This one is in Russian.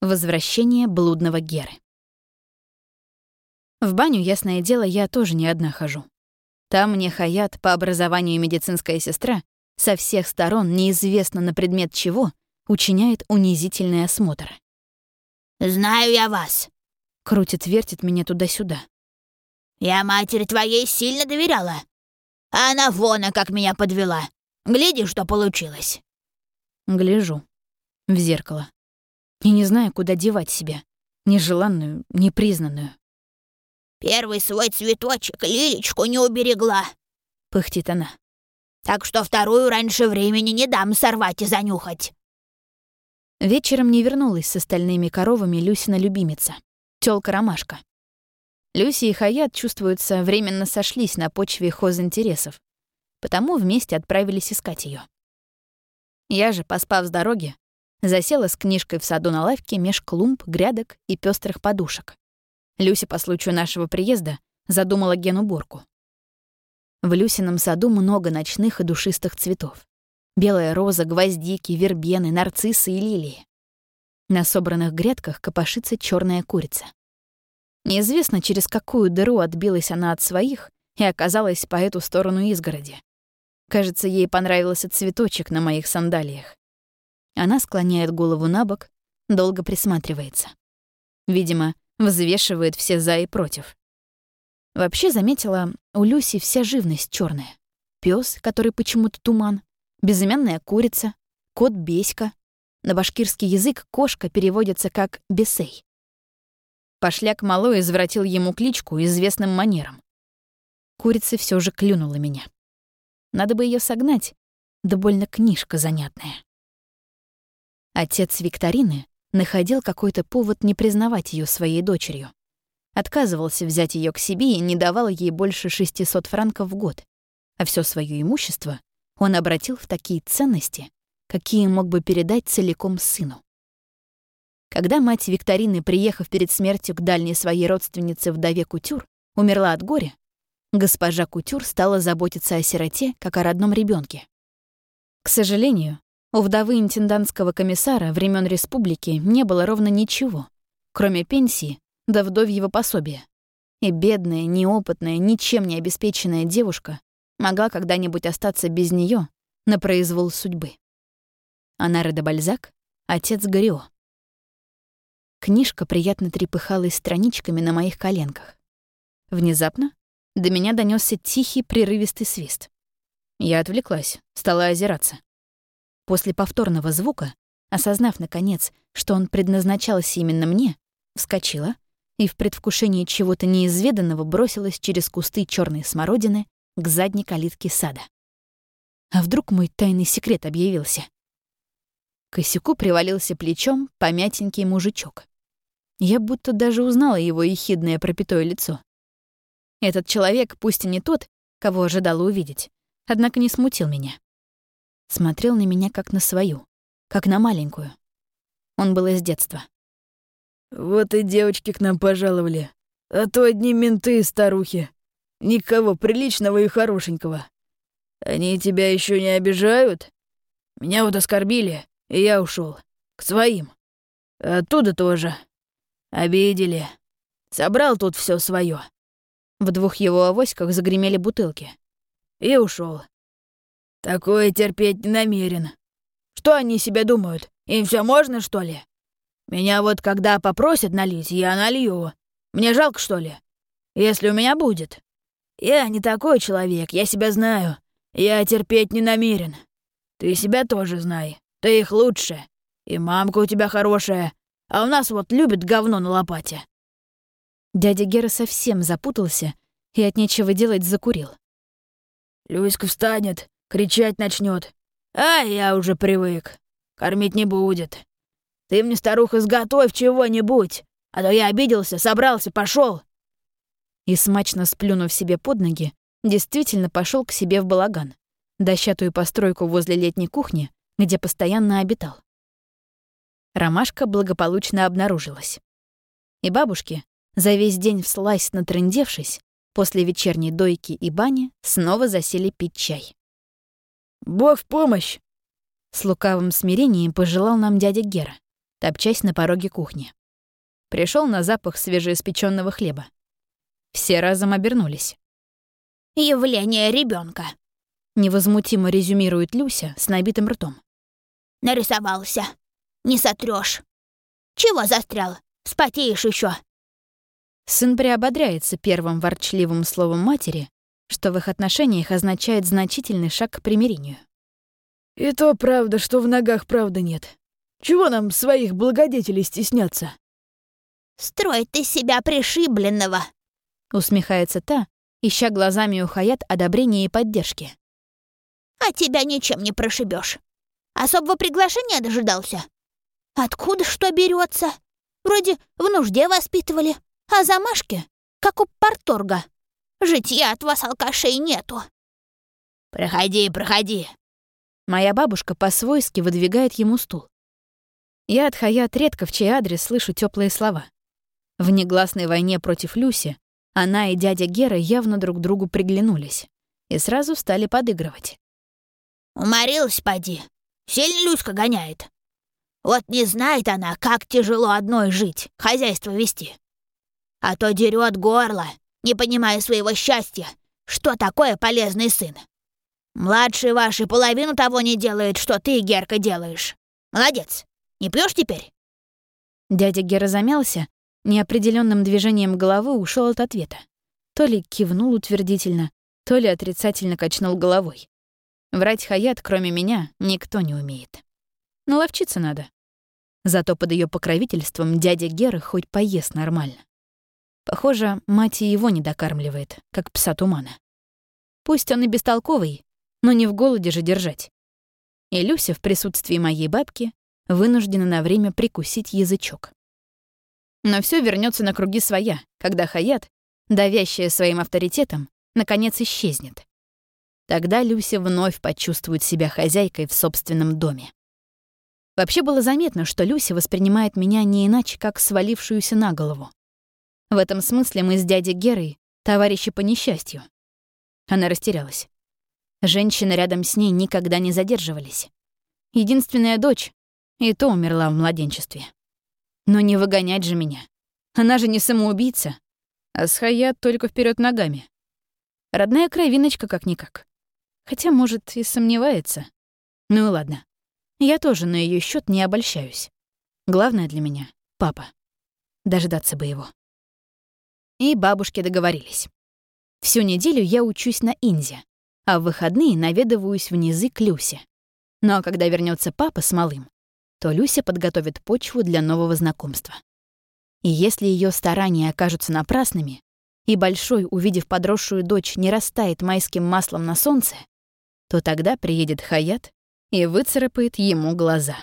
Возвращение блудного Геры. В баню, ясное дело, я тоже не одна хожу. Там мне Хаят, по образованию медицинская сестра, со всех сторон, неизвестно на предмет чего, учиняет унизительный осмотр. «Знаю я вас», — крутит-вертит меня туда-сюда. «Я матери твоей сильно доверяла. А она вон, а как меня подвела. Гляди, что получилось». Гляжу. В зеркало и не знаю, куда девать себя. Нежеланную, непризнанную. «Первый свой цветочек Лилечку не уберегла», — пыхтит она. «Так что вторую раньше времени не дам сорвать и занюхать». Вечером не вернулась с остальными коровами Люсина любимица, тёлка Ромашка. Люси и Хаят, чувствуются, временно сошлись на почве хозинтересов, потому вместе отправились искать ее. Я же, поспав с дороги, Засела с книжкой в саду на лавке меж клумб, грядок и пестрых подушек. Люся по случаю нашего приезда задумала генуборку. В Люсином саду много ночных и душистых цветов. Белая роза, гвоздики, вербены, нарциссы и лилии. На собранных грядках копошится черная курица. Неизвестно, через какую дыру отбилась она от своих и оказалась по эту сторону изгороди. Кажется, ей понравился цветочек на моих сандалиях. Она склоняет голову на бок, долго присматривается. Видимо, взвешивает все «за» и «против». Вообще заметила, у Люси вся живность черная. Пес, который почему-то туман, безымянная курица, кот Беська. На башкирский язык кошка переводится как «бесей». Пошляк малой извратил ему кличку известным манером. Курица все же клюнула меня. Надо бы ее согнать, да больно книжка занятная. Отец Викторины находил какой-то повод не признавать ее своей дочерью. Отказывался взять ее к себе и не давал ей больше 600 франков в год, а все свое имущество он обратил в такие ценности, какие мог бы передать целиком сыну. Когда мать Викторины, приехав перед смертью к дальней своей родственнице вдове Кутюр, умерла от горя, госпожа Кутюр стала заботиться о сироте, как о родном ребенке. К сожалению, у вдовы интендантского комиссара времен республики не было ровно ничего, кроме пенсии да вдовьего пособия. И бедная, неопытная, ничем не обеспеченная девушка могла когда-нибудь остаться без нее на произвол судьбы. Анара де Бальзак, отец Горио. Книжка приятно трепыхалась страничками на моих коленках. Внезапно до меня донесся тихий прерывистый свист. Я отвлеклась, стала озираться. После повторного звука, осознав, наконец, что он предназначался именно мне, вскочила и в предвкушении чего-то неизведанного бросилась через кусты черной смородины к задней калитке сада. А вдруг мой тайный секрет объявился? К косяку привалился плечом помятенький мужичок. Я будто даже узнала его ехидное пропитое лицо. Этот человек, пусть и не тот, кого ожидала увидеть, однако не смутил меня смотрел на меня как на свою, как на маленькую. Он был из детства. «Вот и девочки к нам пожаловали. А то одни менты и старухи. Никого приличного и хорошенького. Они тебя еще не обижают? Меня вот оскорбили, и я ушел К своим. Оттуда тоже. Обидели. Собрал тут все свое. В двух его авоськах загремели бутылки. И ушел. Такое терпеть не намерен. Что они себе думают? Им все можно, что ли? Меня вот когда попросят налить, я налью. Мне жалко, что ли? Если у меня будет. Я не такой человек, я себя знаю. Я терпеть не намерен. Ты себя тоже знай. Ты их лучше. И мамка у тебя хорошая. А у нас вот любит говно на лопате. Дядя Гера совсем запутался и от нечего делать закурил. Люська встанет, Кричать начнет. А я уже привык. Кормить не будет. Ты мне, старуха, сготовь чего-нибудь, а то я обиделся, собрался, пошел. И смачно сплюнув себе под ноги, действительно пошел к себе в балаган, дощатую постройку возле летней кухни, где постоянно обитал. Ромашка благополучно обнаружилась. И бабушки, за весь день всласть натрындевшись, после вечерней дойки и бани снова засели пить чай. Бог в помощь!» С лукавым смирением пожелал нам дядя Гера. топчась на пороге кухни. Пришел на запах свежеиспеченного хлеба. Все разом обернулись. «Явление ребенка, невозмутимо резюмирует Люся с набитым ртом. «Нарисовался. Не сотрёшь. Чего застрял? Спотеешь еще. Сын приободряется первым ворчливым словом матери, что в их отношениях означает значительный шаг к примирению. «И то правда, что в ногах правды нет. Чего нам своих благодетелей стесняться?» «Строит из себя пришибленного», — усмехается та, ища глазами у Хаят одобрения и поддержки. «А тебя ничем не прошибешь. Особого приглашения дожидался. Откуда что берется? Вроде в нужде воспитывали, а замашки, как у порторга. Житья от вас, алкашей, нету». «Проходи, проходи». Моя бабушка по-свойски выдвигает ему стул. Я от Хаят редко в чей адрес слышу теплые слова. В негласной войне против Люси она и дядя Гера явно друг другу приглянулись и сразу стали подыгрывать. «Уморилась, поди. Сильно Люська гоняет. Вот не знает она, как тяжело одной жить, хозяйство вести. А то дерет горло, не понимая своего счастья, что такое полезный сын. Младший ваши половину того не делает, что ты, Герка, делаешь. Молодец. Не пьешь теперь?» Дядя Гера замялся неопределенным движением головы ушел от ответа. То ли кивнул утвердительно, то ли отрицательно качнул головой. Врать Хаят, кроме меня, никто не умеет. Наловчиться надо. Зато под ее покровительством дядя Гера хоть поест нормально. Похоже, мать и его не докармливает, как пса тумана. Пусть он и бестолковый, но не в голоде же держать. И Люся в присутствии моей бабки вынуждена на время прикусить язычок. Но все вернется на круги своя, когда Хаят, давящая своим авторитетом, наконец исчезнет. Тогда Люся вновь почувствует себя хозяйкой в собственном доме. Вообще было заметно, что Люся воспринимает меня не иначе, как свалившуюся на голову. В этом смысле мы с дядей Герой товарищи по несчастью. Она растерялась. Женщины рядом с ней никогда не задерживались. Единственная дочь, и то умерла в младенчестве. Но не выгонять же меня. Она же не самоубийца. А с Хаят только вперед ногами. Родная кровиночка как-никак. Хотя, может, и сомневается. Ну и ладно. Я тоже на ее счет не обольщаюсь. Главное для меня — папа. Дождаться бы его. И бабушки договорились. Всю неделю я учусь на Инзе, а в выходные наведываюсь в низы к Люсе. Но когда вернется папа с малым, то Люся подготовит почву для нового знакомства. И если ее старания окажутся напрасными, и Большой, увидев подросшую дочь, не растает майским маслом на солнце, то тогда приедет Хаят и выцарапает ему глаза.